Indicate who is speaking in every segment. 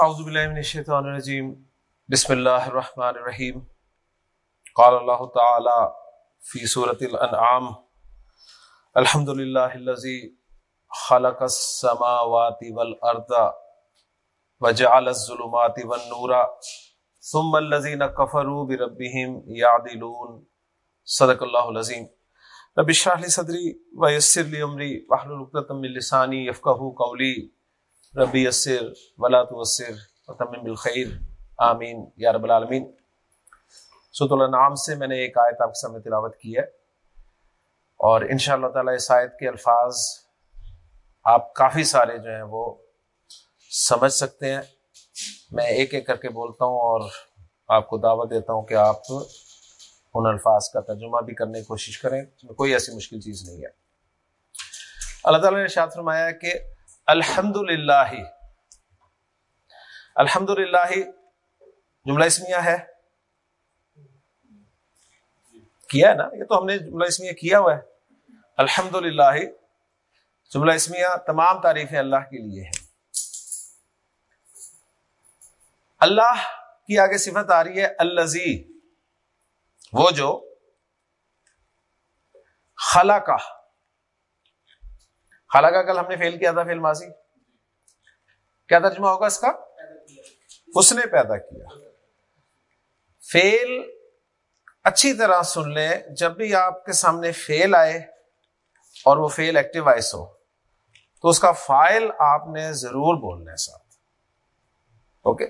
Speaker 1: اعوذ باللہ من الشیطان الرجیم۔ بسم اللہ الرحمن الرحیم۔ قال اللہ تعالی فی سورة الانعام الحمد للہ الذي خلق السماوات والارض وجعل الظلمات والنور ثم الذين كفروا بربهم يعدلون صدق اللہ العظیم۔ رب اشرح لي صدری ويسر لي امری، واحلل عقدۃ من لسانی يفقهوا قولی۔ ربی یسر، ولا توسر، وتمم بالخیر، آمین، یا رب العالمین۔ سوت الانعام سے میں نے ایک آیت آپ کے سامنے تلاوت کی ہے۔ اور ان شاء اللہ تعالیٰ اس آیت کے الفاظ آپ کافی سارے جو ہیں وہ سمجھ سکتے ہیں۔ میں ایک ایک کر کے بولتا ہوں اور آپ کو دعوت دیتا ہوں کہ آپ ان الفاظ کا ترجمہ بھی کرنے کی کوشش کریں۔ کوئی ایسی مشکل چیز نہیں ہے۔ اللہ تعالیٰ نے شاد فرمایا کہ الحمد للہ الحمد للہ جملہ اسمیہ ہے؟ کیا ہے نا؟ یہ تو ہم نے جملہ اسمیہ کیا ہوا ہے. الحمد للہ جملہ اسمیہ تمام تعریفیں اللہ کے لیے ہیں. اللہ کی آگے صفت آ رہی ہے الزی وہ جو خلا کا حالانکہ کل ہم نے فیل کیا تھا فیل ماضی۔ کیا ترجمہ ہوگا اس کا؟ اس نے پیدا کیا۔ فیل اچھی طرح سن لیں، جب بھی آپ کے سامنے فیل آئے اور وہ فیل ایکٹیو وائس ہو، تو اس کا فائل آپ نے ضرور بولنا ہے ساتھ۔ اوکے؟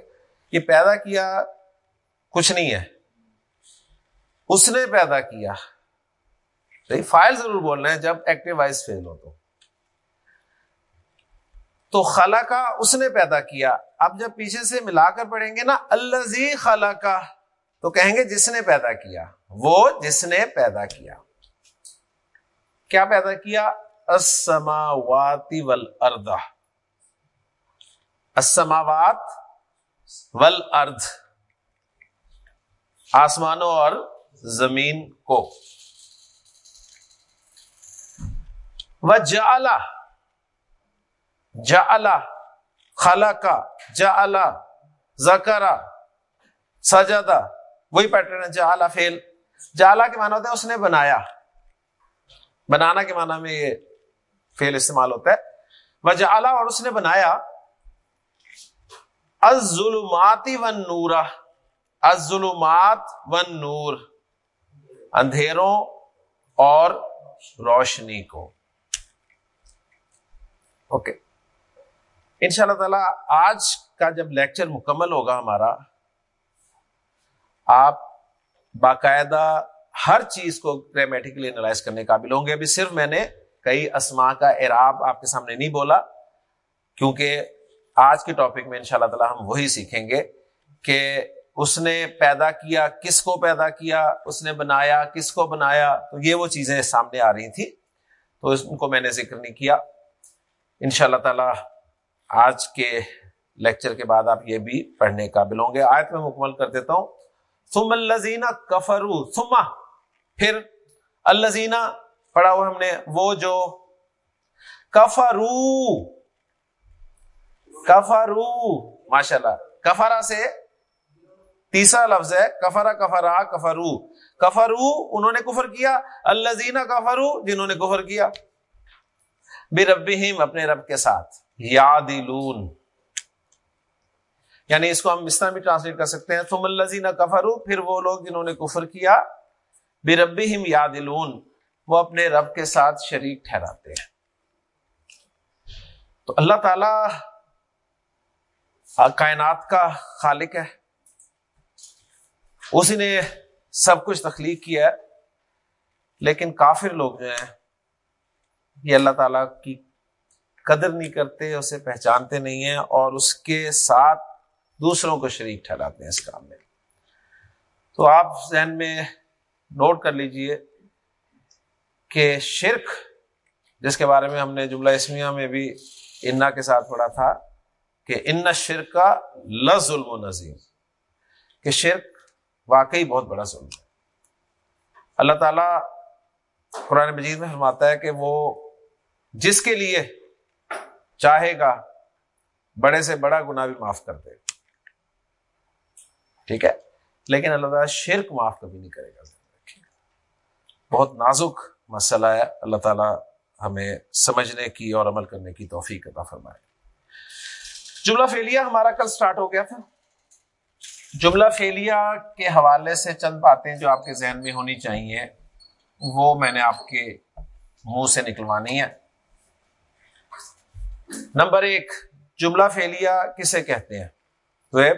Speaker 1: یہ پیدا کیا کچھ نہیں ہے۔ اس نے پیدا کیا۔ فائل ضرور بولنا ہے جب ایکٹیو وائس فیل ہو تو۔ تو خلا کا اس نے پیدا کیا۔ اب جب پیچھے سے ملا کر پڑھیں گے نا الزی خلا کا تو کہیں گے جس نے پیدا کیا۔ وہ جس نے پیدا کیا۔ کیا پیدا کیا؟ اسماواتی ول اردا اسماوات ول ارد آسمانوں اور زمین کو۔ وہ جا خلا کا جا زکرا سجدا، وہی پیٹرن ہے جا فیل جا کے معنی ہوتا ہے اس نے بنایا۔ بنانا کے معنی میں یہ فیل استعمال ہوتا ہے۔ وہ جا اور اس نے بنایا۔ ظلماتی ون نورا ظلمات ون نور اندھیروں اور روشنی کو۔ Okay okay. ان شاء اللہ تعالی آج کا جب لیکچر مکمل ہوگا ہمارا، آپ باقاعدہ ہر چیز کو گرامیٹیکلی انالائز کرنے قابل ہوں گے۔ ابھی صرف میں نے کئی اسما کا اعراب آپ کے سامنے نہیں بولا، کیونکہ آج کے ٹاپک میں ان شاء اللہ تعالیٰ ہم وہی سیکھیں گے کہ اس نے پیدا کیا، کس کو پیدا کیا، اس نے بنایا، کس کو بنایا، تو یہ وہ چیزیں سامنے آ رہی تھی تو ان کو میں نے ذکر نہیں کیا۔ ان شاء اللہ تعالیٰ آج کے لیکچر کے بعد آپ یہ بھی پڑھنے قابل ہوں گے۔ آیت میں مکمل کر دیتا ہوں۔ سم الزین کفرو سما پھر الزینہ پڑھا ہوا ہم نے وہ جو کفرو کفرو ماشاء اللہ کفرا سے تیسرا لفظ ہے۔ کفرا کفرا کفرو کفرو انہوں نے کفر کیا۔ الزینہ کفرو جنہوں نے کفر کیا۔ بے رب اپنے رب کے ساتھ۔ یادلون یعنی اس کو ہم اس طرح بھی ٹرانسلیٹ کر سکتے ہیں۔ تم الزین کفرو پھر وہ لوگ جنہوں نے کفر کیا بے ربی ہم یادلون وہ اپنے رب کے ساتھ شریک ٹھہراتے ہیں۔ تو اللہ تعالی کائنات کا خالق ہے۔ اسی نے سب کچھ تخلیق کیا ہے، لیکن کافر لوگ جو ہیں، یہ اللہ تعالی کی قدر نہیں کرتے، اسے پہچانتے نہیں ہیں اور اس کے ساتھ دوسروں کو شریک ٹھہراتے ہیں اس کام میں۔ تو آپ ذہن میں نوٹ کر لیجیے کہ شرک، جس کے بارے میں ہم نے جملہ اسمیہ میں بھی انا کے ساتھ پڑھا تھا، کہ ان شرک کا ظلم و نظیم۔ کہ شرک واقعی بہت بڑا ظلم ہے۔ اللہ تعالی قرآن مجید میں فرماتا ہے کہ وہ جس کے لیے چاہے گا، بڑے سے بڑا گنا بھی معاف کر دے گا۔ ٹھیک ہے؟ لیکن اللہ تعالیٰ شرک معاف کبھی نہیں کرے گا۔ بہت نازک مسئلہ ہے۔ اللہ تعالیٰ ہمیں سمجھنے کی اور عمل کرنے کی توفیق عطا فرمائے۔ جملہ فیلیا ہمارا کل سٹارٹ ہو گیا تھا۔ جملہ فیلیا کے حوالے سے چند باتیں جو آپ کے ذہن میں ہونی چاہیے، وہ میں نے آپ کے منہ سے نکلوانی ہے نمبر ایک، جملہ فیلیا کسے کہتے ہیں؟ ویب؟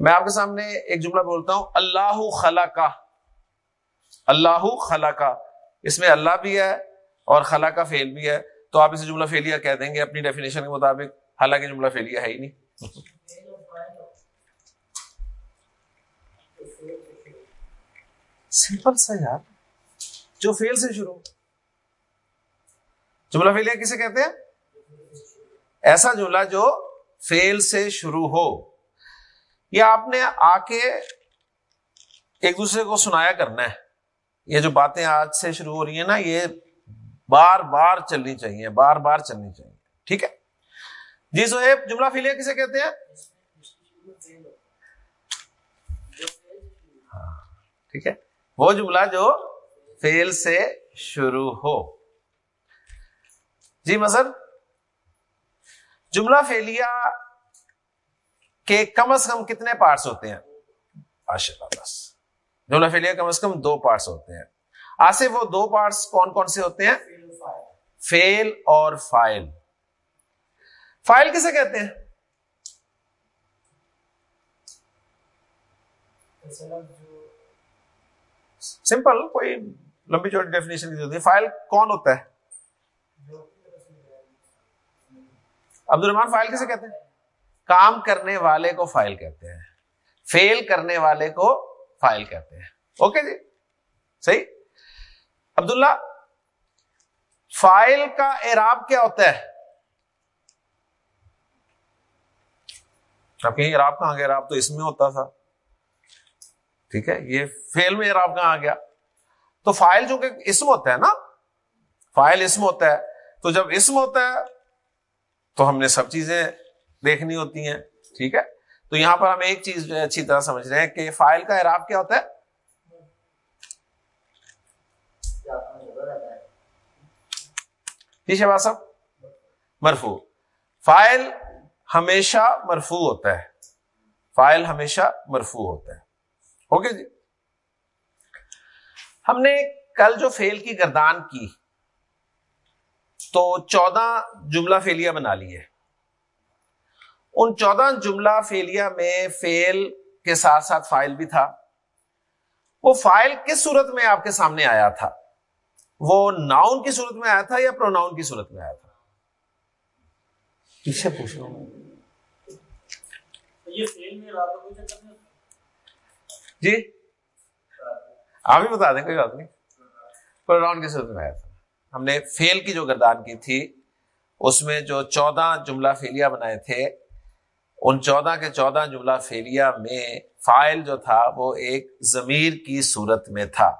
Speaker 1: میں آپ کے سامنے ایک جملہ بولتا ہوں، اللہ خلا کا اللہ خلا کا اس میں اللہ بھی ہے اور خلا کا فیل بھی ہے۔ تو آپ اسے جملہ فیلیا کہہ دیں گے، اپنی ڈیفینیشن کے مطابق۔ حالانکہ جملہ فیلیا ہے ہی نہیں۔ سمپل سا یار۔ جو فیل سے شروع۔ جملہ فیلیا کسے کہتے ہیں؟ ایسا جملہ جو فیل سے شروع ہو۔ یا آپ نے آ کے ایک دوسرے کو سنایا کرنا ہے۔ یہ جو باتیں آج سے شروع ہو رہی ہیں نا، یہ بار بار چلنی چاہیے، بار بار چلنی چاہیے۔ ٹھیک ہے؟ جی سہیب جملہ فیلیا کسے کہتے ہیں؟ ہاں، ٹھیک ہے۔ وہ جملہ جو فیل سے شروع ہو۔ جی مزر جملہ فیلیا کے کم از کم کتنے پارٹس ہوتے ہیں؟ ماشاء اللہ بس۔ جملہ فیلیا کم از کم دو پارٹس ہوتے ہیں۔ آسے وہ دو پارٹس کون کون سے ہوتے ہیں؟ فیل اور فائل۔ فائل کسے کہتے ہیں؟ سمپل کوئی لمبی چوٹی ڈیفینیشن کی ہوتی ہے فائل کون ہوتا ہے؟ عبد الرحمان فائل کسے کہتے ہیں؟ کام کرنے والے کو فائل کہتے ہیں۔ فیل کرنے والے کو فائل کہتے ہیں۔ اوکے جی؟ صحیح؟ عبداللہ فائل کا اعراب کیا ہوتا ہے؟ آپ کہیں اعراب کہاں گیا اعراب تو اس میں ہوتا تھا۔ ٹھیک ہے، یہ فیل میں اعراب کہاں آ گیا؟ تو فائل جو کہ اسم ہوتا ہے نا، فائل اسم ہوتا ہے، تو جب اسم ہوتا ہے، تو ہم نے سب چیزیں دیکھنی ہوتی ہیں، ٹھیک ہے؟ تو یہاں پر ہم ایک چیز جو ہے اچھی طرح سمجھ رہے ہیں کہ فائل کا اعراب کیا ہوتا ہے؟ جی شہباز صاحب مرفو فائل ہمیشہ مرفو ہوتا ہے۔ فائل ہمیشہ مرفو ہوتا ہے۔ اوکے جی۔ ہم نے کل جو فیل کی گردان کی تو چودہ جملہ فیلیا بنا لی ہے۔ ان چودہ جملہ فیلیا میں فیل کے ساتھ ساتھ فائل بھی تھا۔ وہ فائل کس صورت میں آپ کے سامنے آیا تھا؟ وہ ناؤن کی صورت میں آیا تھا یا پروناؤن کی صورت میں آیا تھا؟ پیچھے پوچھ رہا ہوں؟ جی؟ آپ ہی بتا دیں، کوئی بات نہیں۔ پروناؤن کی صورت میں آیا تھا۔ ہم نے فیل کی جو گردان کی تھی، اس میں جو چودہ جملہ فیلیا بنائے تھے، ان چودہ کے چودہ جملہ فیلیا میں فائل جو تھا، وہ ایک ضمیر کی صورت میں تھا۔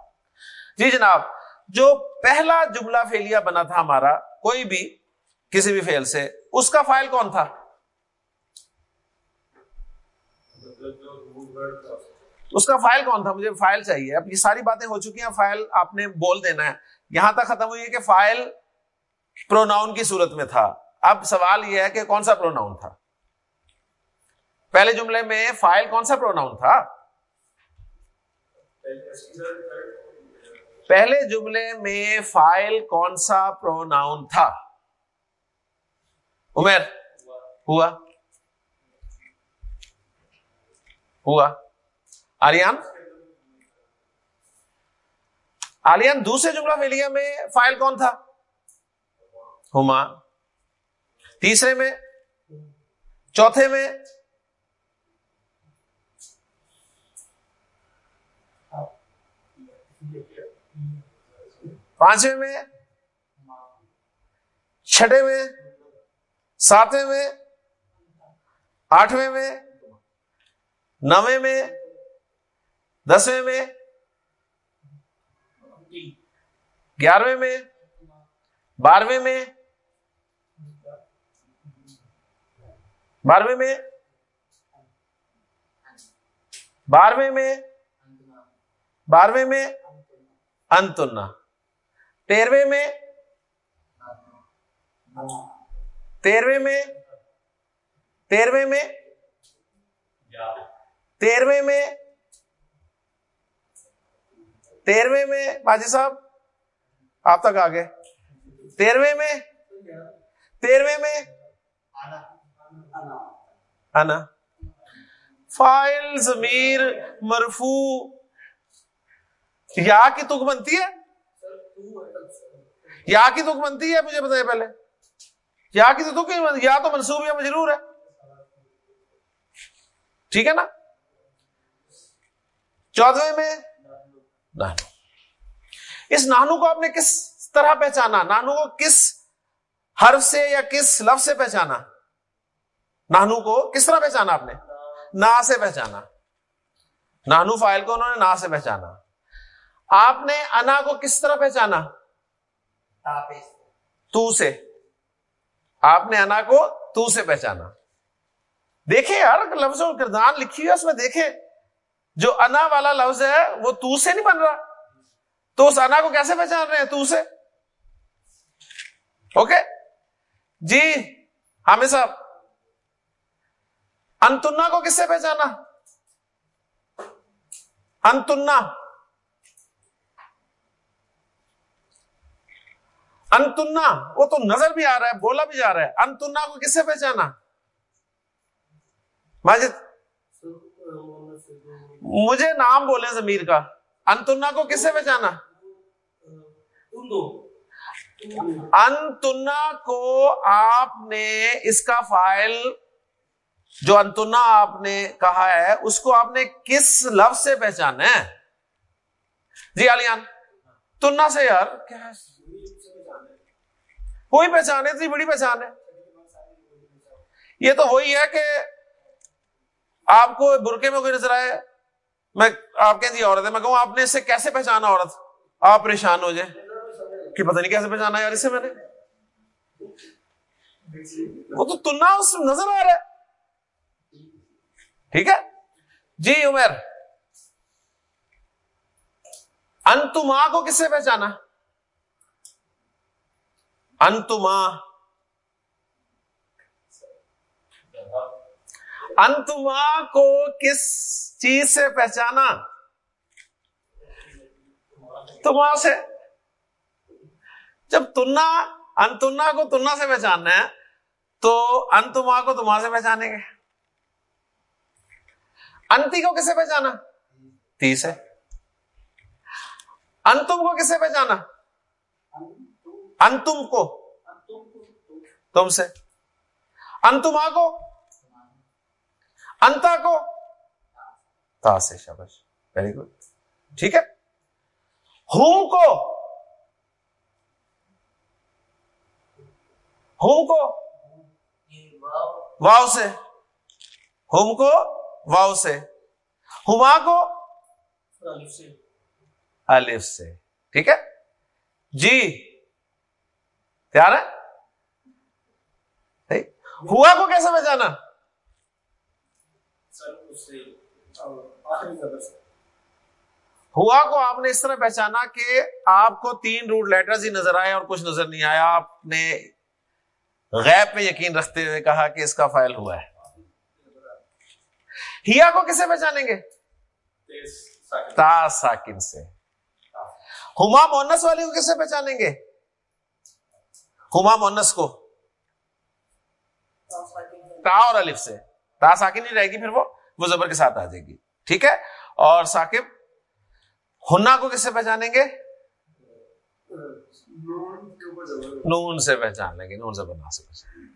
Speaker 1: جی جناب، جو پہلا جملہ فیلیا بنا تھا ہمارا، کوئی بھی، کسی بھی فیل سے، اس کا فائل کون تھا؟ اس کا فائل کون تھا؟ مجھے فائل چاہیے۔ اب یہ ساری باتیں ہو چکی ہیں فائل آپ نے بول دینا ہے۔ یہاں تک ختم ہوئی ہے کہ فائل پروناؤن کی صورت میں تھا۔ اب سوال یہ ہے کہ کون سا پروناؤن تھا؟ پہلے جملے میں فائل کون سا پروناؤن تھا؟ پہلے جملے میں فائل کون سا پروناؤن تھا؟ عمر، ہوا؟ ہوا۔ آریان آلیان دوسرے جملہ فیلیا میں فائل کون تھا ہما تیسرے میں چوتھے میں پانچویں میں چھٹے میں ساتویں میں آٹھویں میں نویں میں دسویں میں؟ گیارہویں میں؟ بارہویں میں؟ بارہویں میں؟ بارہویں میں؟ بارہویں میں؟ انتنا۔ تیرہویں میں؟ تیرہویں میں؟ تیرہویں میں؟ تیرہویں میں؟ تیرہویں میں باجی صاحب، آپ تک آگے۔ تیرہویں میں تیرہویں میں۔ انا۔ فائل ضمیر مرفو یا کی تک بنتی ہے؟ یا کی تک بنتی ہے؟ مجھے بتائیں پہلے۔ یا کی تو تک یا تو منصوب یا مجرور ہے۔ ٹھیک ہے نا؟ چودہ میں نانو۔ اس نانو کو آپ نے کس طرح پہچانا؟ نانو کو کس حرف سے یا کس لفظ سے پہچانا؟ نانو کو کس طرح پہچانا آپ نے؟ نا سے پہچانا۔ نانو فائل کو انہوں نے نا سے پہچانا۔ آپ نے انا کو کس طرح پہچانا؟ تو سے۔ آپ نے انا کو تو سے پہچانا۔ دیکھیں یار لفظ اور کردان لکھی ہے، اس میں دیکھیں۔ جو انا والا لفظ ہے، وہ تو سے نہیں بن رہا۔ تو اس انا کو کیسے پہچان رہے ہیں؟ تو سے۔ اوکے جی حامد صاحب، انتنا کو کس سے پہچانا؟ انتنا۔ انتنا، وہ تو نظر بھی آ رہا ہے، بولا بھی جا رہا ہے۔ انتنا کو کس سے پہچانا؟ ماجد۔ مجھے نام بولے زمیر کا۔ انتنا کو کس سے پہچانا انتنا کو آپ نے اس کا فائل جو انتنا آپ نے کہا ہے، اس کو آپ نے کس لفظ سے پہچانا ہے؟ جی علیان تنا سے یار۔ کیا کوئی پہچان ہے، اتنی بڑی پہچان ہے۔ یہ تو وہی ہے کہ آپ کو برقے میں کوئی نظر آئے۔ میں آپ کہیں جی عورت ہے، میں کہوں آپ نے اس سے کیسے پہچانا عورت؟ آپ پریشان ہو جائے کہ پتہ نہیں کیسے پہچانا یار، اسے میں نے۔ وہ تو تلنا اس نظر آ رہا ہے۔ ٹھیک ہے؟ جی عمر۔ انتما کو کس سے پہچانا؟ انتما انتما کو کس چیز سے پہچانا؟ تما سے۔ جب تنا انتنا کو تنا سے پہچاننا ہے، تو انتما کو تما سے پہچانیں گے۔ انتی کو کسے پہچانا؟ تی سے انتم کو کسے پہچانا؟ انتم کو۔ تم سے۔ انتما کو انتا کو؟ تا سے شبش ویری گڈ ٹھیک ہے؟ ہوم کو؟ ہوم کو؟ واؤ سے۔ ہوم کو؟ واؤ سے۔ ہما کو؟ الف سے۔ ٹھیک ہے؟ جی۔ تیار ہے؟ ہوا کو کیسے پہچانا ہوا کو آپ نے اس طرح پہچانا کہ آپ کو تین روٹ لیٹرز ہی نظر آئے اور کچھ نظر نہیں آیا۔ آپ نے غیب پہ یقین رکھتے ہوئے کہا کہ اس کا فائل ہوا ہے۔ ہیا کو کسے پہچانیں گے؟ تا ساکن سے۔ ہما مونس والی کو کسے پہچانیں گے؟ ہما مونس کو۔ تا اور الف سے۔ تا ساکن نہیں رہے گی پھر وہ؟ وہ زبر کے ساتھ آ جائے گی۔ ٹھیک ہے؟ اور ثاقب، ہنا کو کس سے پہچانیں گے؟ نون سے پہچان لیں گے، نون زبر نہ سے پہچان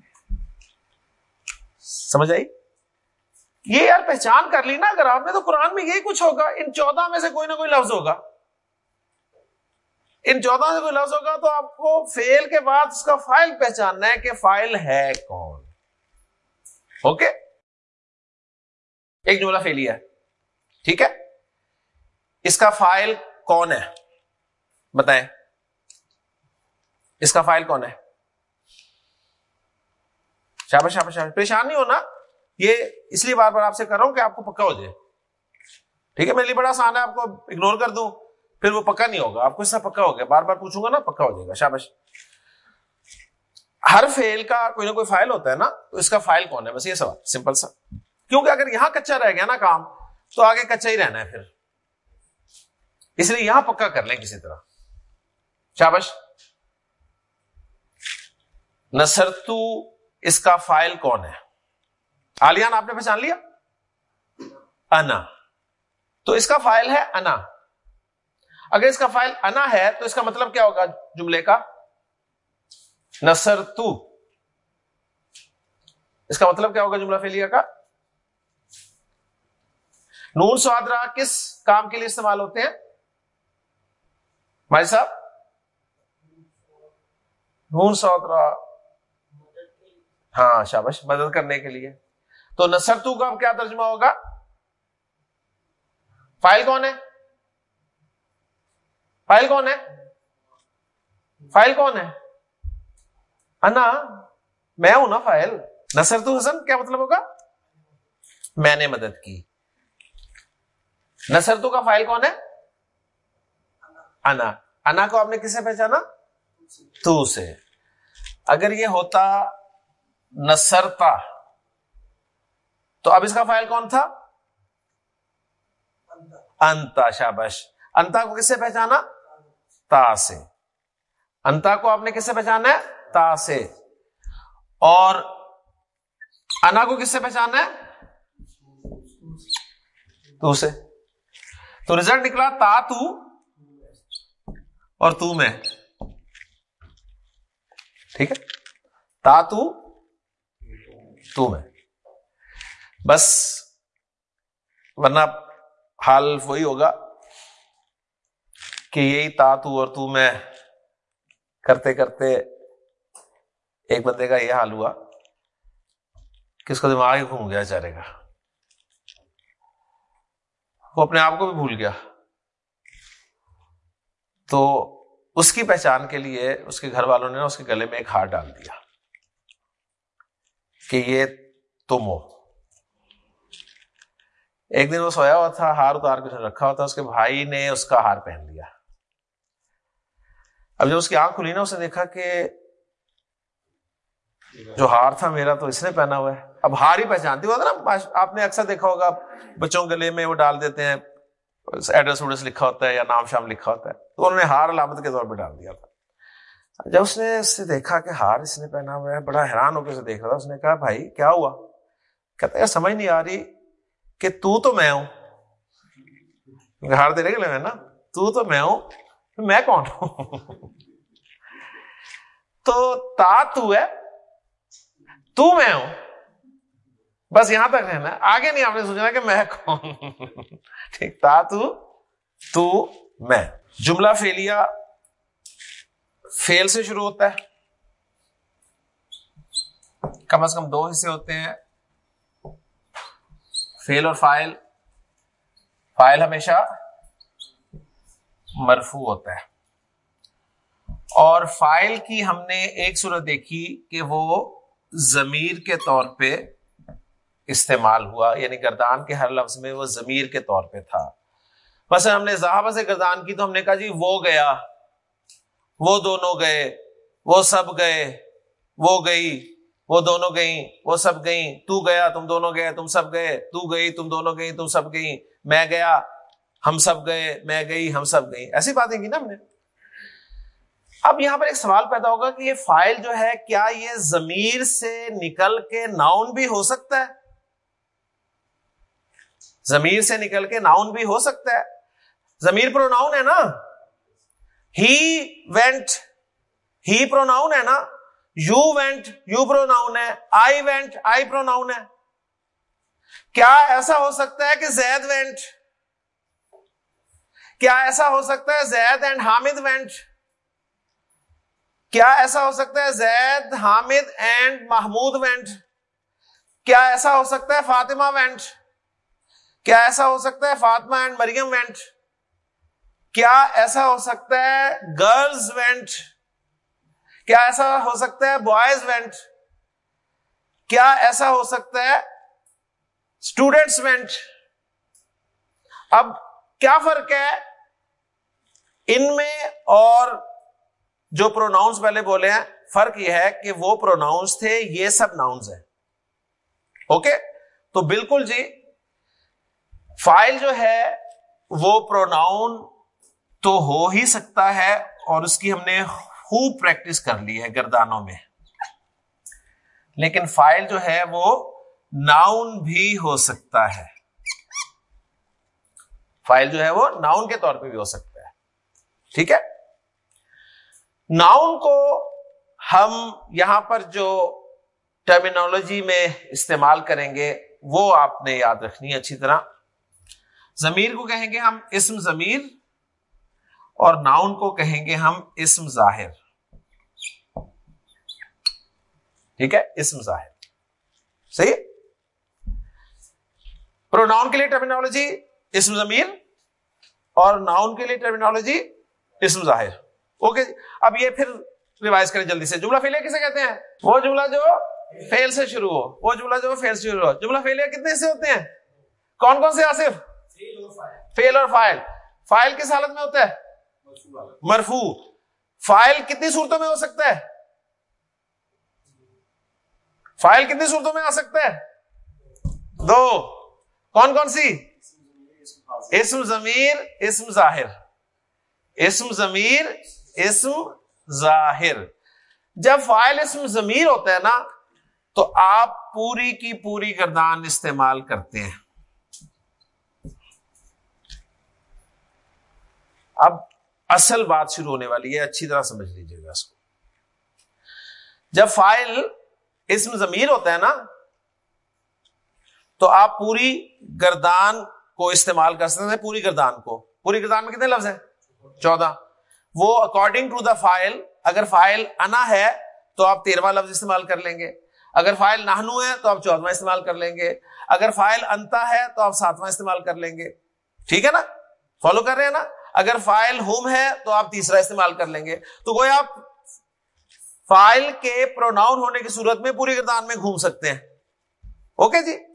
Speaker 1: سمجھ آئی؟ یہ یار پہچان کر لی نا، اگر آپ نے تو قرآن میں یہی کچھ ہوگا، ان چودہ میں سے کوئی نہ کوئی لفظ ہوگا۔ ان چودہ سے کوئی لفظ ہوگا تو آپ کو فیل کے بعد اس کا فائل پہچاننا ہے کہ فائل ہے کون۔ اوکے؟ ایک جملہ فیلیا ہے۔ ٹھیک ہے؟ اس کا فائل کون ہے؟ بتائیں۔ اس کا فائل کون ہے؟ شابش شابش شابش پریشان نہیں ہونا۔ یہ اس لیے بار بار آپ سے کر رہا ہوں کہ آپ کو پکا ہو جائے۔ ٹھیک ہے؟ میرے لیے بڑا آسان ہے، آپ کو اگنور کر دوں۔ پھر وہ پکا نہیں ہوگا۔ آپ کو اس سے پکا ہو گیا۔ بار بار پوچھوں گا نا، پکا ہو جائے گا۔ شابش ہر فیل کا کوئی نہ کوئی فائل ہوتا ہے نا، تو اس کا فائل کون ہے؟ بس یہ سوال سمپل سا۔ کیونکہ اگر یہاں کچا رہ گیا نا کام، تو آگے کچا ہی رہنا ہے پھر۔ اس لیے یہاں پکا کر لیں کسی طرح۔ شابش نسرتو اس کا فائل کون ہے؟ آلیان آپ نے پہچان لیا؟ انا۔ تو اس کا فائل ہے انا۔ اگر اس کا فائل انا ہے، تو اس کا مطلب کیا ہوگا جملے کا؟ نسر تو اس کا مطلب کیا ہوگا جملہ فیلیا کا؟ نون سوادرا کس کام کے لیے استعمال ہوتے ہیں؟ بھائی صاحب؟ نون سوادرا ہاں شابش مدد کرنے کے لیے۔ تو نسر تو کا کیا ترجمہ ہوگا؟ فائل کون ہے؟ فائل کون ہے؟ فائل کون ہے؟ انا، میں ہوں نا فائل۔ نصر تو حسن، کیا مطلب ہوگا؟ میں نے مدد کی۔ نصر تو کا فائل کون ہے؟ انا. انا کو آپ نے کسے پہچانا؟ تو سے. اگر یہ ہوتا نسرتا تو اب اس کا فائل کون تھا؟ انتا. شابش. انتا کو کس سے پہچانا؟ تا سے. انتا کو آپ نے کس سے پہچانا ہے؟ تا سے. اور انا کو کس سے پہچانا ہے؟ تو سے. تو رزلٹ نکلا تا تو اور تو میں۔ ٹھیک ہے؟ تا تو تو میں۔ بس، ورنہ حال وہی ہوگا کہ یہی تا تو اور تو میں کرتے کرتے ایک بندے کا یہ حال ہوا کہ اس کا دماغ ہی گھوم گیا چارے کا۔ وہ اپنے آپ کو بھی بھول گیا۔ تو اس کی پہچان کے لیے اس کے گھر والوں نے اس کے گلے میں ایک ہار ڈال دیا کہ یہ تم ہو۔ ایک دن وہ سویا ہوا تھا، ہار اتار کے رکھا ہوا تھا، اس کے بھائی نے اس کا ہار پہن لیا۔ اب جب اس کی آنکھ کھلی نا، اس نے دیکھا کہ جو ہار تھا میرا تو اس نے پہنا ہوا ہے۔ اب ہار ہی پہچانتی ہوگا نا آپ نے اکثر دیکھا ہوگا، بچوں گلے میں وہ ڈال دیتے ہیں۔ ایڈریس وڈریس لکھا ہوتا ہے یا نام شام لکھا ہوتا ہے۔ تو انہوں نے ہار علامت کے طور پہ ڈال دیا تھا۔ جب اس نے اس سے دیکھا کہ ہار اس نے پہنا ہوا ہے، بڑا حیران ہو کے اسے دیکھ رہا تھا۔ اس نے کہا، بھائی، کیا ہوا؟ کہتا ہے سمجھ نہیں آ رہی کہ تو تو میں ہوں۔ ہار دے رہے گا نا، تو تو میں ہوں میں کون ہوں؟ تو تا تو ہے، تو میں ہوں۔ بس یہاں تک رہنا آگے نہیں، آپ نے سوچنا کہ میں کون ٹھیک، تا تو تو، میں۔ جملہ فیلیا فیل سے شروع ہوتا ہے۔ کم از کم دو حصے ہوتے ہیں۔ فیل اور فائل۔ فائل ہمیشہ مرفو ہوتا ہے۔ اور فائل کی ہم نے ایک صورت دیکھی کہ وہ ضمیر کے طور پہ استعمال ہوا یعنی گردان کے ہر لفظ میں وہ ضمیر کے طور پہ تھا۔ بس ہم نے صحابہ سے گردان کی تو ہم نے کہا جی وہ گیا، وہ دونوں گئے، وہ سب گئے، وہ گئی، وہ دونوں گئیں، وہ سب گئیں، تو گیا، تم دونوں گئے، تم سب گئے، تو گئی، تم دونوں گئی تم سب گئی میں گیا، ہم سب گئے، میں گئی، ہم سب گئی ایسی باتیں کی نا ہم نے۔ اب یہاں پر ایک سوال پیدا ہوگا کہ یہ فائل جو ہے، کیا یہ ضمیر سے نکل کے ناؤن بھی ہو سکتا ہے؟ ضمیر سے نکل کے ناؤن بھی ہو سکتا ہے۔ ضمیر پرو ناؤن ہے نا۔ He went he pro noun ہے نا۔ You went you pronoun ہے۔ I went I pro noun ہے۔ کیا ایسا ہو سکتا ہے کہ زید وینٹ کیا ایسا ہو سکتا ہے زید اینڈ حامد وینٹ کیا ایسا ہو سکتا ہے زید، حامد اینڈ محمود وینٹ کیا ایسا ہو سکتا ہے فاطمہ وینٹ کیا ایسا ہو سکتا ہے فاطمہ اینڈ مریم وینٹ کیا ایسا ہو سکتا ہے گرلز وینٹ کیا ایسا ہو سکتا ہے بوائز وینٹ کیا ایسا ہو سکتا ہے اسٹوڈینٹس وینٹ اب کیا فرق ہے ان میں اور جو پروناؤنس پہلے بولے ہیں، فرق یہ ہے کہ وہ پروناؤنس تھے، یہ سب ناؤنس ہیں۔ اوکے تو بالکل جی فائل جو ہے، وہ پروناؤن تو ہو ہی سکتا ہے اور اس کی ہم نے خوب پریکٹس کر لی ہے گردانوں میں۔ لیکن فائل جو ہے، وہ ناؤن بھی ہو سکتا ہے۔ فائل جو ہے، وہ ناؤن کے طور پہ بھی ہو سکتا ہے۔ ٹھیک ہے؟ ناؤن کو ہم یہاں پر جو ٹرمینالوجی میں استعمال کریں گے، وہ آپ نے یاد رکھنی ہے اچھی طرح۔ زمیر کو کہیں گے ہم اسم ضمیر اور ناؤن کو کہیں گے ہم اسم ظاہر۔ ٹھیک ہے؟ اسم ظاہر۔ صحیح؟ پروناؤن کے لیے ٹرمینالوجی اسم ضمیر اور ناؤن کے لیے ٹرمینالوجی اسم ظاہر۔ اوکے اب یہ پھر ریوائز کریں جلدی سے۔ جملہ فیلیا کسے کہتے ہیں؟ وہ جملہ جو فیل سے شروع ہو، وہ جملہ جو فیل سے شروع ہو۔ جملہ فیلیا کتنے سے ہوتے ہیں؟ کون کون سے آصف فیل اور فائل۔ فائل کس حالت میں ہوتا ہے؟ مرفو فائل کتنی صورتوں میں ہو سکتا ہے؟ فائل کتنی صورتوں میں آ سکتا ہے؟ دو۔ کون کون سی؟ اسم ضمیر، اسم ظاہر۔ اسم ضمیر، اسم ظاہر۔ جب فائل اسم ضمیر ہوتا ہے نا، تو آپ پوری کی پوری گردان استعمال کرتے ہیں۔ اب اصل بات شروع ہونے والی ہے، اچھی طرح سمجھ لیجیے گا اس کو۔ جب فائل اسم ضمیر ہوتا ہے نا، تو آپ پوری گردان کو استعمال کر سکتے ہیں، پوری گردان کو۔ پوری گردان میں کتنے لفظ ہیں؟ چودہ۔ وہ اکارڈنگ ٹو دا فائل اگر فائل انا ہے، تو آپ تیرواں لفظ استعمال کر لیں گے۔ اگر فائل نہنو ہے، تو آپ چودواں استعمال کر لیں گے۔ اگر فائل انتا ہے، تو آپ ساتواں استعمال کر لیں گے۔ ٹھیک ہے نا؟ فالو کر رہے ہیں نا؟ اگر فائل ہوم ہے تو آپ تیسرا استعمال کر لیں گے۔ تو کوئی آپ فائل کے پروناؤن ہونے کی صورت میں پوری گردان میں گھوم سکتے ہیں۔ اوکے جی؟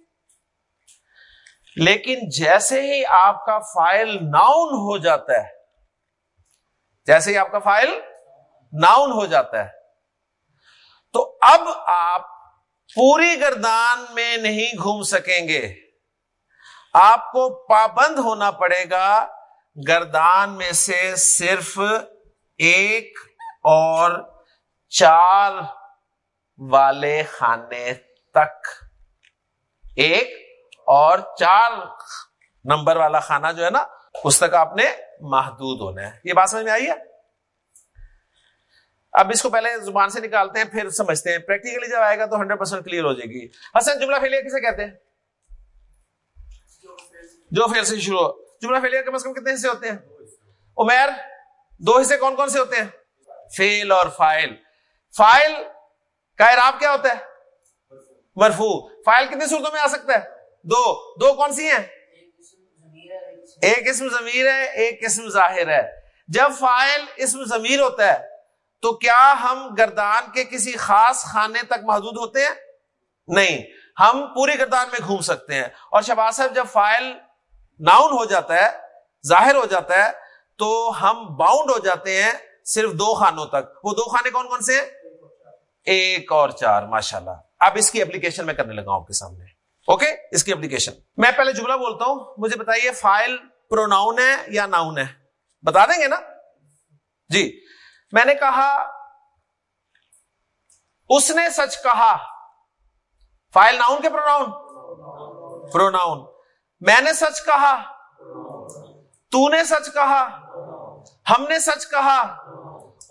Speaker 1: لیکن جیسے ہی آپ کا فائل ناؤن ہو جاتا ہے، جیسے ہی آپ کا فائل ناؤن ہو جاتا ہے، تو اب آپ پوری گردان میں نہیں گھوم سکیں گے۔ آپ کو پابند ہونا پڑے گا گردان میں سے صرف ایک اور چار والے خانے تک۔ ایک اور چار نمبر والا خانہ جو ہے نا، اس تک آپ نے محدود ہونا ہے۔ یہ بات سمجھ میں آئی ہے؟ اب اس کو پہلے زبان سے نکالتے ہیں، پھر سمجھتے ہیں۔ پریکٹیکلی جب آئے گا تو ہنڈریڈ پرسینٹ کلیئر ہو جائے گی۔ حسن، جملہ فیلیا کسے کہتے ہیں؟ جو فیل سے شروع ہو۔ جملہ فیلیا کم از کم کتنے حصے ہوتے ہیں؟ عمیر دو حصے کون کون سے ہوتے ہیں؟ فیل اور فائل۔ فائل کا اعراب کیا ہوتا ہے؟ مرفو فائل کتنی صورتوں میں آ سکتا ہے؟ دو۔ دو کون سی ہیں؟ ایک اسم ضمیر ہے، ایک اسم ظاہر ہے۔ جب فائل اسم ضمیر ہوتا ہے، تو کیا ہم گردان کے کسی خاص خانے تک محدود ہوتے ہیں؟ نہیں۔ ہم پوری گردان میں گھوم سکتے ہیں۔ اور شباز صاحب، جب فائل ناؤن ہو جاتا ہے، ظاہر ہو جاتا ہے، تو ہم باؤنڈ ہو جاتے ہیں صرف دو خانوں تک۔ وہ دو خانے کون کون سے؟ ہیں ایک اور چار ماشاء اللہ اب اس کی اپلیکیشن میں کرنے لگا آپ کے سامنے۔ اوکے؟ اس کی اپلیکیشن۔ میں پہلے جملہ بولتا ہوں۔ مجھے بتائیے، فائل پروناؤن ہے یا ناؤن ہے؟ بتا دیں گے نا؟ جی۔ میں نے کہا، اس نے سچ کہا۔ فائل ناؤن کے پروناؤن؟ پروناؤن۔ میں نے سچ کہا تو نے سچ کہا ہم نے سچ کہا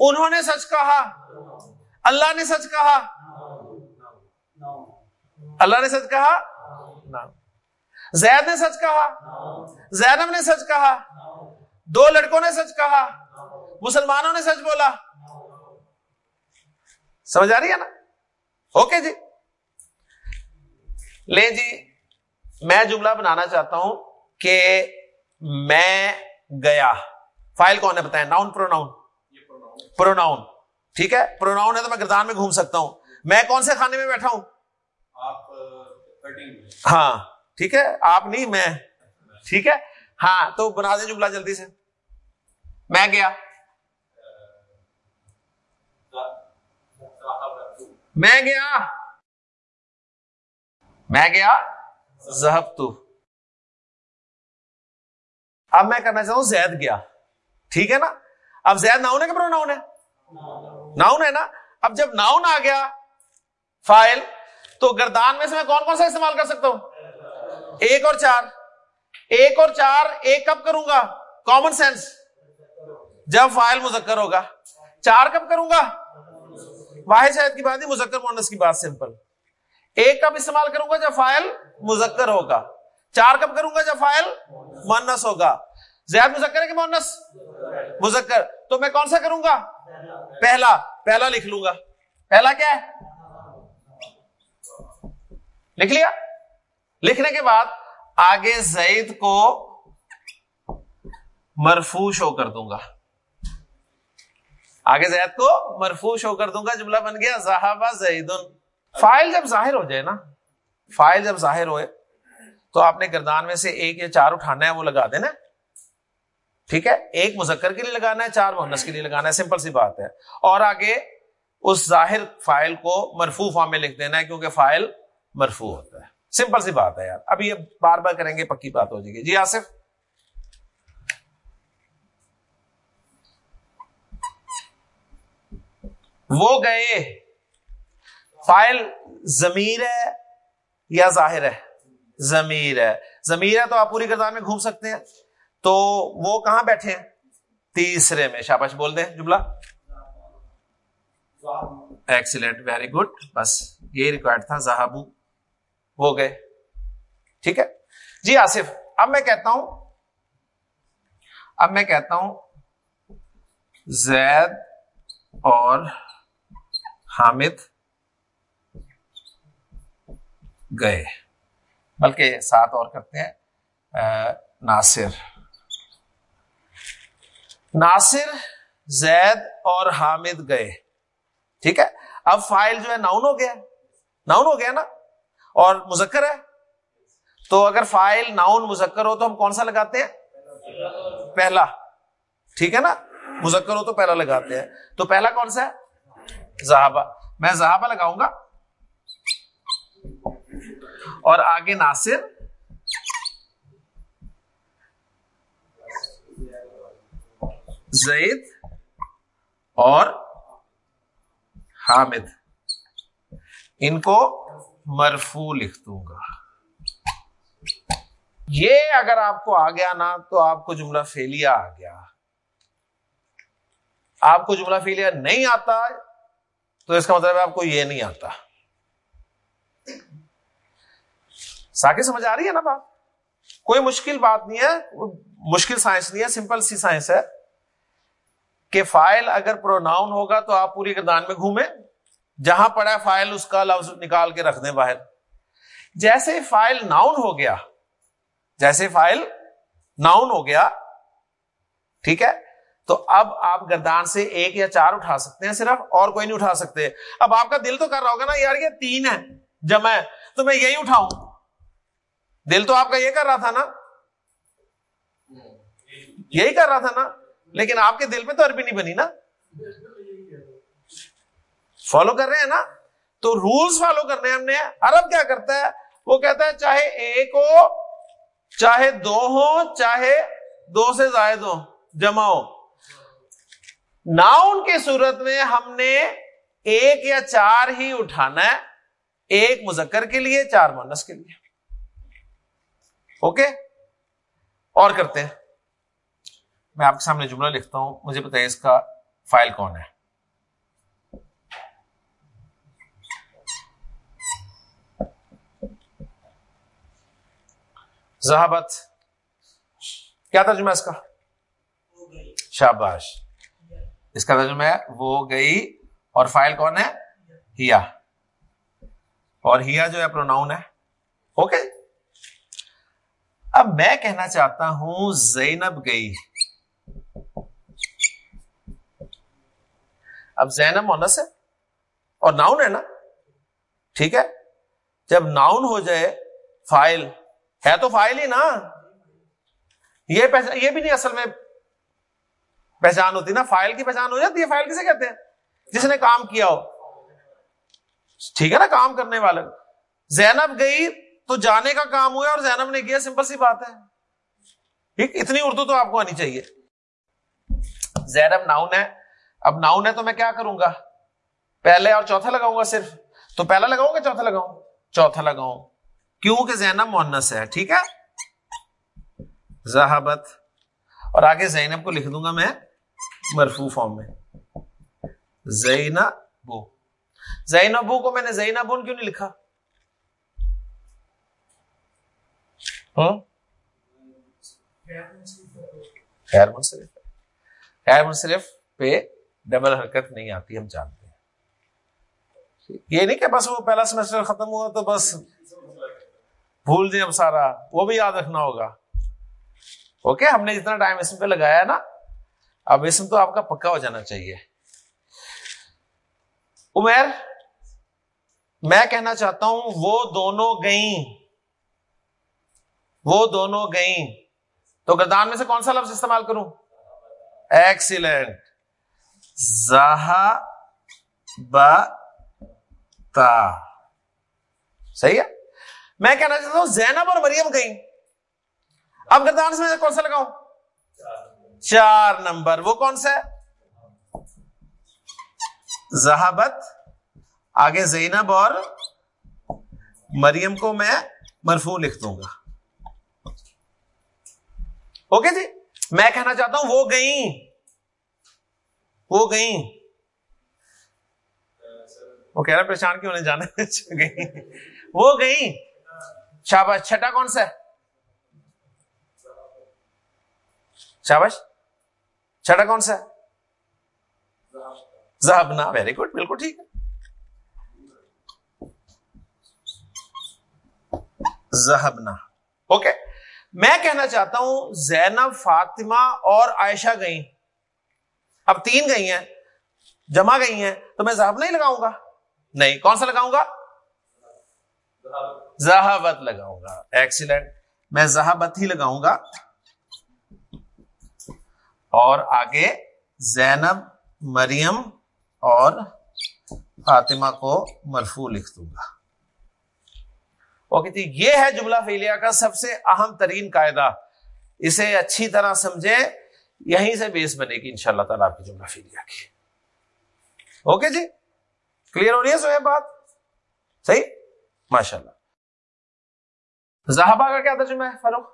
Speaker 1: انہوں نے سچ کہا اللہ نے سچ کہا اللہ نے سچ کہا زید نے سچ کہا زینب نے سچ کہا دو لڑکوں نے سچ کہا مسلمانوں نے سچ بولا سمجھ آ رہی ہے نا اوکے جی لے جی میں جملہ بنانا چاہتا ہوں کہ میں گیا فائل کون ہے بتائیں ناؤن پروناؤن پروناؤن ٹھیک ہے پروناؤن ہے تو میں گردان میں گھوم سکتا ہوں میں کون سے کھانے میں بیٹھا ہوں ہاں ٹھیک ہے آپ نہیں میں ٹھیک ہے ہاں تو بنا دیں جملہ جلدی سے میں گیا میں گیا میں گیا زہب تو اب میں کرنا چاہتا ہوں زید گیا۔ ٹھیک ہے نا؟ اب زید ناؤن ہے کہ پرو ناؤن ہے؟ ناؤن ہے نا؟ اب جب ناؤن آ گیا فائل، تو گردان میں سے میں کون کون سا استعمال کر سکتا ہوں؟ ایک اور چار۔ ایک اور چار، ایک کب کروں گا؟ کامن سینس جب فائل مذکر ہوگا۔ چار کب کروں گا؟ واحد شاید کی بات نہیں، مذکر مونس کی بات سمپل ایک کب استعمال کروں گا جب فائل مذکر ہوگا۔ چار کب کروں گا جب فائل مونس ہوگا۔ زیاد مذکر ہے کہ مونس مذکر۔ تو میں کون سا کروں گا؟ پہلا۔ پہلا لکھ لوں گا۔ پہلا کیا ہے؟ لکھ لیا؟ لکھنے کے بعد آگے زید کو مرفو شو کر دوں گا۔ آگے زید کو مرفو شو کر دوں گا۔ جملہ بن گیا۔ زہابا زید فائل جب ظاہر ہو جائے نا، فائل جب ظاہر ہوئے، تو آپ نے گردان میں سے ایک یا چار اٹھانا ہے، وہ لگا دینا ٹھیک ہے؟ ایک مذکر کے لیے لگانا ہے، چار مونس کے لیے لگانا ہے، سمپل سی بات ہے۔ اور آگے اس ظاہر فائل کو مرفو فارم میں لکھ دینا ہے، کیونکہ فائل مرفو ہوتا ہے۔ سمپل سی بات ہے یار۔ ابھی یہ بار بار کریں گے، پکی بات ہو جائے گی۔ جی آصف؟ وہ گئے۔ فائل ضمیر ہے یا ظاہر ہے؟ ضمیر ہے۔ ضمیر ہے تو آپ پوری کردار میں گھوم سکتے ہیں۔ تو وہ کہاں بیٹھے ہیں؟ تیسرے میں۔ شاباش بول دیں۔ جملہ؟ ایکسیلنٹ ویری گڈ بس یہ ریکوائرڈ تھا۔ زہابو ہو گئے۔ ٹھیک ہے۔ جی آصف، اب میں کہتا ہوں۔ اب میں کہتا ہوں۔ زید اور حامد گئے۔ بلکہ ساتھ اور کرتے ہیں۔ ناصر۔ ناصر، زید اور حامد گئے۔ ٹھیک ہے؟ اب فائل جو ہے ناؤن ہو گیا۔ ناؤن ہو گیا نا؟ اور مذکر ہے؟ تو اگر فائل ناؤن مذکر ہو تو ہم کون سا لگاتے ہیں؟ پہلا۔ ٹھیک ہے نا؟ مذکر ہو تو پہلا لگاتے ہیں۔ تو پہلا کون سا ہے؟ زہابا میں زہابا لگاؤں گا۔ اور آگے ناصر؟ زید اور حامد۔ ان کو مرفو لکھ دوں گا۔ یہ اگر آپ کو آ گیا نا، تو آپ کو جملہ فیلیا آ گیا۔ آپ کو جملہ فیلیا نہیں آتا، تو اس کا مطلب آپ کو یہ نہیں آتا۔ ساکے سمجھ آ رہی ہے نا بات؟ کوئی مشکل بات نہیں ہے، مشکل سائنس نہیں ہے، سمپل سی سائنس ہے کہ فائل اگر پروناؤن ہوگا تو آپ پوری گردان میں گھومیں، جہاں پڑا فائل اس کا لفظ نکال کے رکھ دیں باہر۔ جیسے فائل ناؤن ہو گیا، جیسے فائل ناؤن ہو گیا، ٹھیک ہے؟ تو اب آپ گردان سے ایک یا چار اٹھا سکتے ہیں صرف، اور کوئی نہیں اٹھا سکتے۔ اب آپ کا دل تو کر رہا ہوگا نا، یار یہ تین ہے، جمع ہے، تو میں یہی اٹھاؤں۔ دل تو آپ کا یہ کر رہا تھا نا؟ یہی کر رہا تھا نا؟ لیکن آپ کے دل میں تو عربی نہیں بنی نا؟ فالو کر رہے ہیں نا؟ تو رولس فالو کرنے ہم نے۔ عرب کیا کرتا ہے؟ وہ کہتا ہے، چاہے ایک ہو، چاہے دو ہو، چاہے دو سے زائد ہو، جمع ہو۔ ناؤن کی صورت میں ہم نے ایک یا چار ہی اٹھانا ہے، ایک مذکر کے لیے، چار مانس کے لیے۔ اوکے؟ اور کرتے ہیں۔ میں آپ کے سامنے جملہ لکھتا ہوں، مجھے بتائیے اس کا فائل کون ہے۔ ذہابت کیا ترجمہ اس کا؟ شاباش۔ اس کا ترجمہ ہے، وہ گئی اور فائل کون ہے؟ ہیا۔ اور ہیا جو ہے پروناؤن ہے۔ اوکے؟ اب میں کہنا چاہتا ہوں زینب گئی۔ اب زینب مونس ہے اور ناؤن ہے نا؟ ٹھیک ہے؟ جب ناؤن ہو جائے، فائل۔ ہے تو فائل ہی نا۔ یہ پہچان یہ بھی نہیں اصل میں پہچان ہوتی نا۔ فائل کی پہچان ہو جاتی ہے، فائل کسے کہتے ہیں؟ جس نے کام کیا ہو۔ ٹھیک ہے نا، کام کرنے والے۔ زینب گئی تو جانے کا کام ہوا اور زینب نے کیا؟ سمپل سی بات ہے۔ اتنی اردو تو آپ کو آنی چاہیے۔ زینب ناؤن ہے۔ اب ناؤن ہے تو میں کیا کروں گا؟ پہلے اور چوتھا لگاؤں گا صرف۔ تو پہلا لگاؤں گا چوتھا لگاؤں؟ چوتھا لگاؤں۔ کیوں کہ زینب مونس ہے، ٹھیک ہے؟ زہابت۔ اور آگے زینب کو لکھ دوں گا میں مرفو فارم میں۔ زینبو۔ زینبو کو میں نے زینبون کیوں نہیں لکھا؟ ہاں؟ خیر منصرف. خیر منصرف پہ ڈبل حرکت نہیں آتی، ہم جانتے ہیں۔ یہ نہیں کہ بس وہ پہلا سیمسٹر ختم ہوا تو بس بھول دیں اب سارا، وہ بھی یاد رکھنا ہوگا۔ اوکے ہم نے جتنا ٹائم اسم پہ لگایا نا، اب اسم تو آپ کا پکا ہو جانا چاہیے۔ عمیر میں کہنا چاہتا ہوں وہ دونوں گئیں۔ وہ دونوں گئیں۔ تو گردان میں سے کون سا لفظ استعمال کروں؟ ایکسیلنٹ صحیح ہے؟ میں کہنا چاہتا ہوں زینب اور مریم گئیں۔ اب گردان سے میں کون سا لگاؤں؟ چار نمبر۔ وہ کون سا ہے؟ زہابت۔ آگے زینب اور مریم کو میں مرفو لکھ دوں گا۔ اوکے جی میں کہنا چاہتا ہوں وہ گئیں وہ گئیں وہ کہہ رہا پریشان کیوں نہیں جانا وہ گئیں شاباش چھٹا کون سا ہے شاباش چھٹا کون سا ہے زہبنا ویری گڈ بالکل ٹھیک ہے زہبنا اوکے میں کہنا چاہتا ہوں، زینب، فاطمہ اور عائشہ گئیں۔ اب تین گئی ہیں، جمع گئی ہیں، تو میں زہب نہیں لگاؤں گا؟ نہیں، کون سا لگاؤں گا؟ زہابت لگاؤں گا۔ ایکسیلنٹ میں زہابت ہی لگاؤں گا۔ اور آگے زینب، مریم اور فاطمہ کو مرفو لکھ دوں گا۔ اوکے جی یہ ہے جملہ فیلیا کا سب سے اہم ترین قاعدہ۔ اسے اچھی طرح سمجھے یہیں سے بیس بنے گی ان شاء اللہ تعالیٰ آپ کی جملہ فیلیا کی۔ اوکے جی؟ کلیئر ہو رہی ہے سو بات؟ صحیح؟ ماشاء اللہ زہابا کا کیا ترجمہ ہے فروخ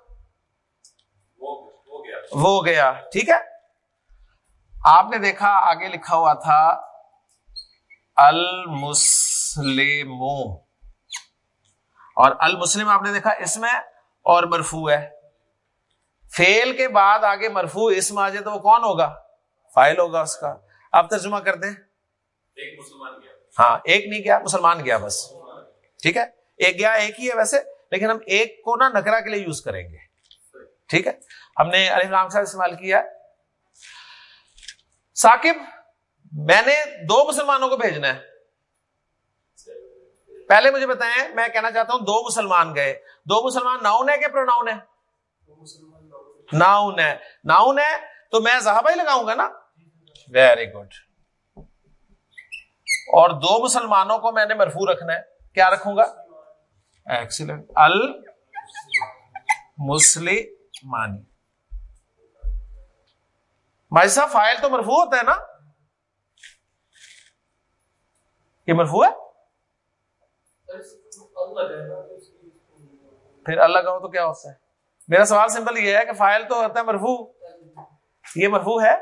Speaker 1: وہ گیا۔ ٹھیک ہے۔ آپ نے دیکھا، آگے لکھا ہوا تھا المسلموں اور المسلم آپ نے دیکھا اس میں اور مرفو ہے۔ فیل کے بعد آگے مرفو اسم آ جائے تو وہ کون ہوگا؟ فائل ہوگا اس کا۔ آپ ترجمہ کر دیں ہاں ایک نہیں گیا مسلمان گیا بس۔ ٹھیک ہے؟ ایک گیا ایک ہی ہے ویسے لیکن ہم ایک کو نا نکرا کے لیے یوز کریں گے۔ ٹھیک ہے؟ ہم نے علی رام صاحب استعمال کیا۔ ثاقب میں نے دو مسلمانوں کو بھیجنا ہے۔ پہلے مجھے بتائیں، میں کہنا چاہتا ہوں، دو مسلمان گئے۔ دو مسلمان ناؤن ہے کہ پرو ناؤن ہے؟ ناؤن ہے۔ ناؤن ہے تو میں صحابہ ہی لگاؤں گا نا؟ ویری گڈ اور دو مسلمانوں کو میں نے مرفو رکھنا ہے۔ کیا رکھوں گا؟ ایکسیلنٹ ال مسلمانی۔ بھائی صاحب فائل تو مرفو ہوتا ہے نا؟ یہ مرفو ہے؟ پھر اللہ کہو تو کیا ہوتا ہے؟ میرا سوال سمپل یہ ہے کہ فائل تو ہوتا ہے مرفو یہ مرفو ہے؟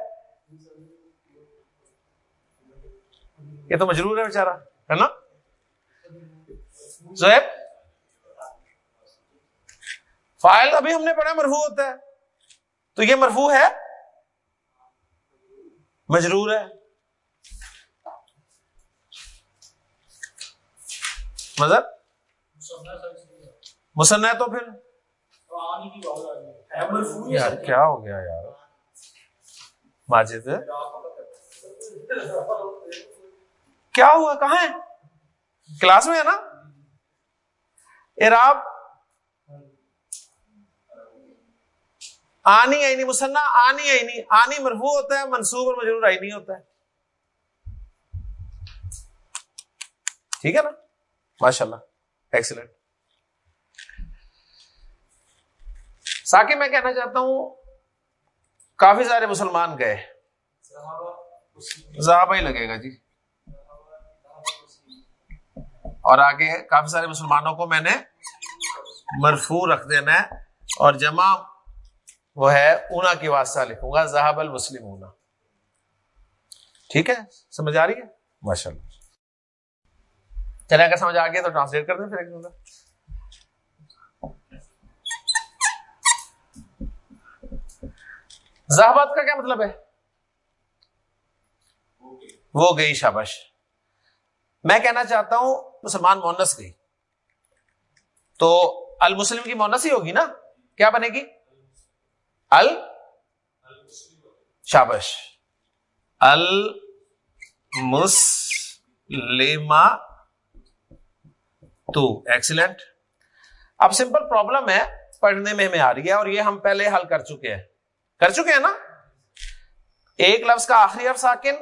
Speaker 1: یہ تو مجرور ہے بےچارا ہے نا؟ زیب فائل ابھی ہم نے پڑھا مرفو ہوتا ہے۔ تو یہ مرفو ہے؟ مجرور ہے۔ مذہب؟ مسن ہے تو پھر؟ یار کیا ہو گیا یار؟ ماجد کیا ہوا؟ کہاں ہے؟ کلاس میں ہے نا؟ اراب آنی آئی نہیں مسنا آنی آئی نہیں آنی مرفوع ہوتا ہے منصوب اور مجرور آئی نہیں ہوتا ہے۔ ٹھیک ہے نا؟ ماشاء اللہ ایکسلنٹ ساکہ میں کہنا چاہتا ہوں، کافی سارے مسلمان گئے۔ ہی لگے گا جی۔ اور آگے کافی سارے مسلمانوں کو میں نے مرفو رکھ دینا ہے۔ اور جمع وہ ہے اونا کی واسطہ لکھوں گا زہاب المسلم اونا ٹھیک ہے؟ سمجھ آ رہی ہے؟ ماشاء اللہ چلے اگر سمجھ آ گیا تو ٹرانسلیٹ کر دیں پھر ایک زہابت کا کیا مطلب ہے؟ وہ گئی شابش میں کہنا چاہتا ہوں، مسلمان مونس گئی۔ تو المسلم کی مونس ہی ہوگی نا؟ کیا بنے گی؟ ال؟ شابش المسلم تو ایکسیلنٹ اب سمپل پرابلم ہے، پڑھنے میں ہمیں آ رہی ہے اور یہ ہم پہلے حل کر چکے ہیں۔ کر چکے ہیں نا؟ ایک لفظ کا آخری حرف ساکن،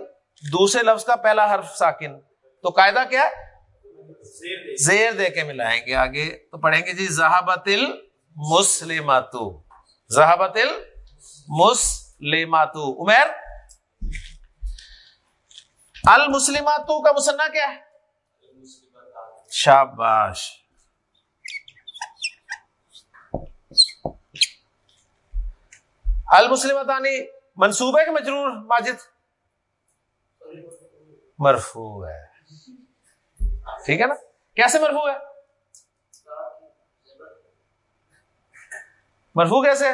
Speaker 1: دوسرے لفظ کا پہلا حرف ساکن۔ تو قاعدہ کیا ہے؟ زیر دے کے ملائیں گے آگے۔ تو پڑھیں گے جی زہابت المسلماتو زہابت المسلماتو عمیر المسلماتو کا مسنہ کیا ہے؟ شاباش. المسلمتانی منصوب ہے کہ مجرور ماجد؟ مرفو ہے۔ ٹھیک ہے نا؟ کیسے مرفو ہے؟ مرفو کیسے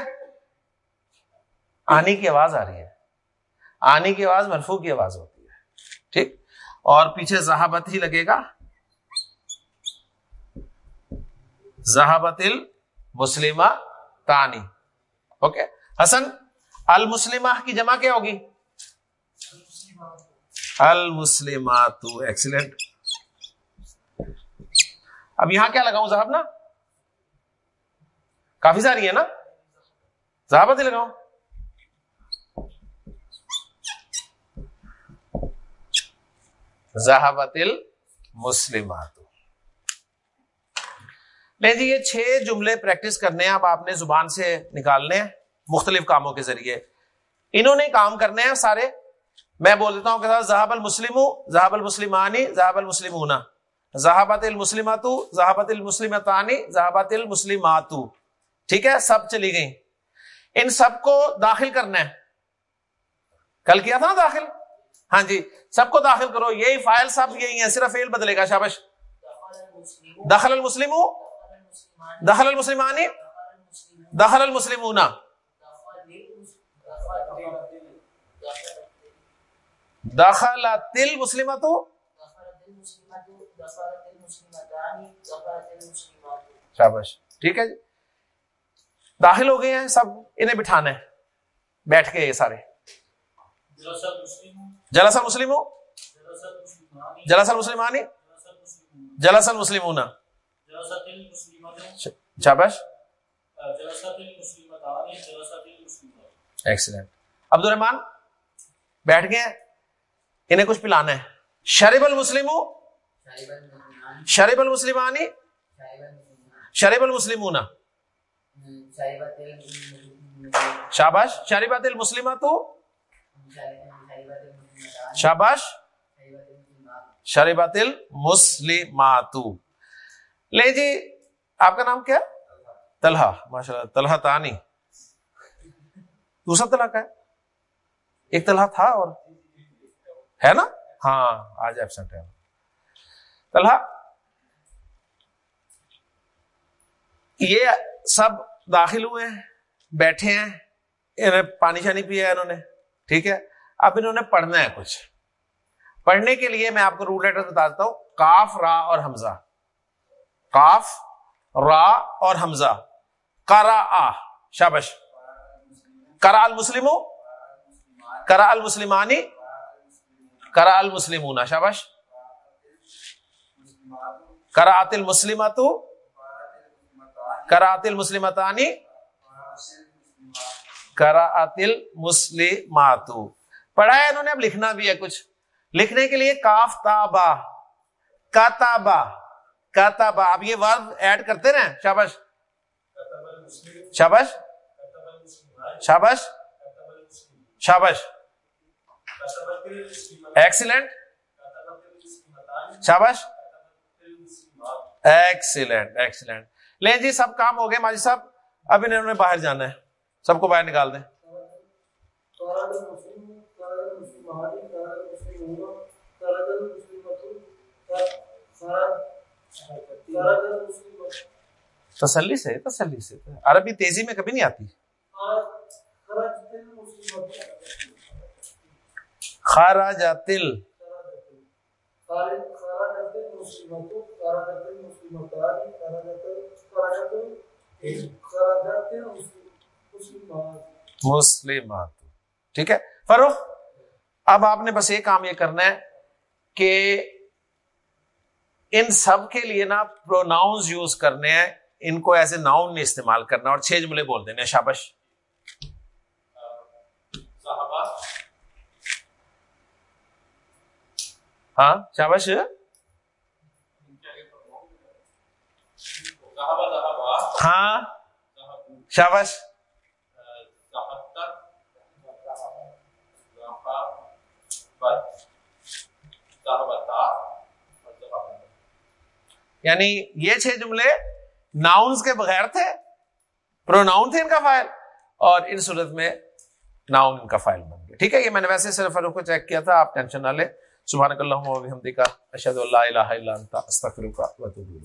Speaker 1: آنی کی آواز آ رہی ہے۔ آنی کی آواز مرفو کی آواز ہوتی ہے۔ ٹھیک؟ اور پیچھے زہابت ہی لگے گا۔ زہابت المسلمہ تانی۔ اوکے؟ حسن، المسلمہ کی جمع کیا ہوگی؟ المسلمات۔ ایکسیلنٹ اب یہاں کیا لگاؤں صاحب نا؟ کافی ساری ہے نا؟ صحابت ہی لگاؤں۔ زہابت المسلمات۔ لے جی یہ چھ جملے پریکٹس کرنے ہیں، اب آپ نے زبان سے نکالنے ہیں مختلف کاموں کے ذریعے۔ انہوں نے کام کرنے ہیں سارے۔ میں بول دیتا ہوں کہ زہاب المسلم زہاب المسلمانی زہاب المسلم زہابت المسلمات زہابت المسلمتانی زہابت المسلمات ٹھیک ہے، سب چلی گئی ان سب کو داخل کرنا ہے۔ کل کیا تھا نا داخل؟ ہاں جی سب کو داخل کرو۔ یہی فائل سب یہی ہے صرف فیل بدلے گا، شابش۔ داخل المسلم دخل المسلمانی؟ دخل المسلمون. دخل تل مسلمت شابش ٹھیک ہے جی۔ داخل ہو گئے ہیں سب، انہیں بٹھانا ہے۔ بیٹھ کے یہ سارے۔ جلسل مسلم جلسل مسلمانی؟ جلسل مسلمون شابش ایکسلینٹ عبد الرحمان بیٹھ گئے انہیں کچھ پلانا ہے۔ شریب المسلم شریب المسلمانی شریب المسلم شاباش شریبت المسلمات شاباش شریبت المسلمات۔ لے جی آپ کا نام کیا؟ طلحہ ماشاء اللہ طلحہ تانی۔ دوسرا طلحہ کا ہے؟ ایک طلحہ تھا اور ہے نا؟ ہاں آج ایبسنٹ ہے۔ طلحہ، یہ سب داخل ہوئے ہیں، بیٹھے ہیں، انہیں پانی شانی پیا ہے انہوں نے، ٹھیک ہے؟ اب انہوں نے پڑھنا ہے کچھ۔ پڑھنے کے لیے میں آپ کو رول لیٹر بتا دیتا ہوں، کاف، را اور حمزہ۔ کاف را اور حمزہ۔ کرا آ شابش۔ کرا المسلم کرا المسلمانی؟ کرا المسلمون شابش۔ کراط المسلمت کراط المسلمتانی؟ کراط المسلمات پڑھا ہے انہوں نے، اب لکھنا بھی ہے کچھ۔ لکھنے کے لیے کاف تابا کاتابا کاتابا اب یہ ورد ایڈ کرتے رہے شابش شابش شابش شابش ایکسیلنٹ شابش ایکسیلنٹ ایکسیلنٹ لیں جی سب کام ہو گئے ماجی صاحب۔ اب انہوں نے باہر جانا ہے۔ سب کو باہر نکال دیں۔ تسلی سے تسلی سے۔ عربی تیزی میں کبھی نہیں آتی۔ خارا مسلمات۔ ٹھیک ہے؟ فروخ اب آپ نے بس یہ کام یہ کرنا ہے کہ ان سب کے لیے نا پروناؤنز یوز کرنے ہیں۔ ان کو ایز اے ناؤن نہیں استعمال کرنا اور چھ جملے بول دینے شابش ہاں شابش ہاں شابش یعنی یہ چھ جملے ناؤنس کے بغیر تھے پروناؤن تھے ان کا فائل اور ان صورت میں ناؤن ان کا فائل بن گیا۔ ٹھیک ہے، یہ میں نے ویسے صرف کو چیک کیا تھا، آپ ٹینشن نہ لیں۔ سبحان اللہ اشد اللہ الہ الا انت، استغفرک و اتوب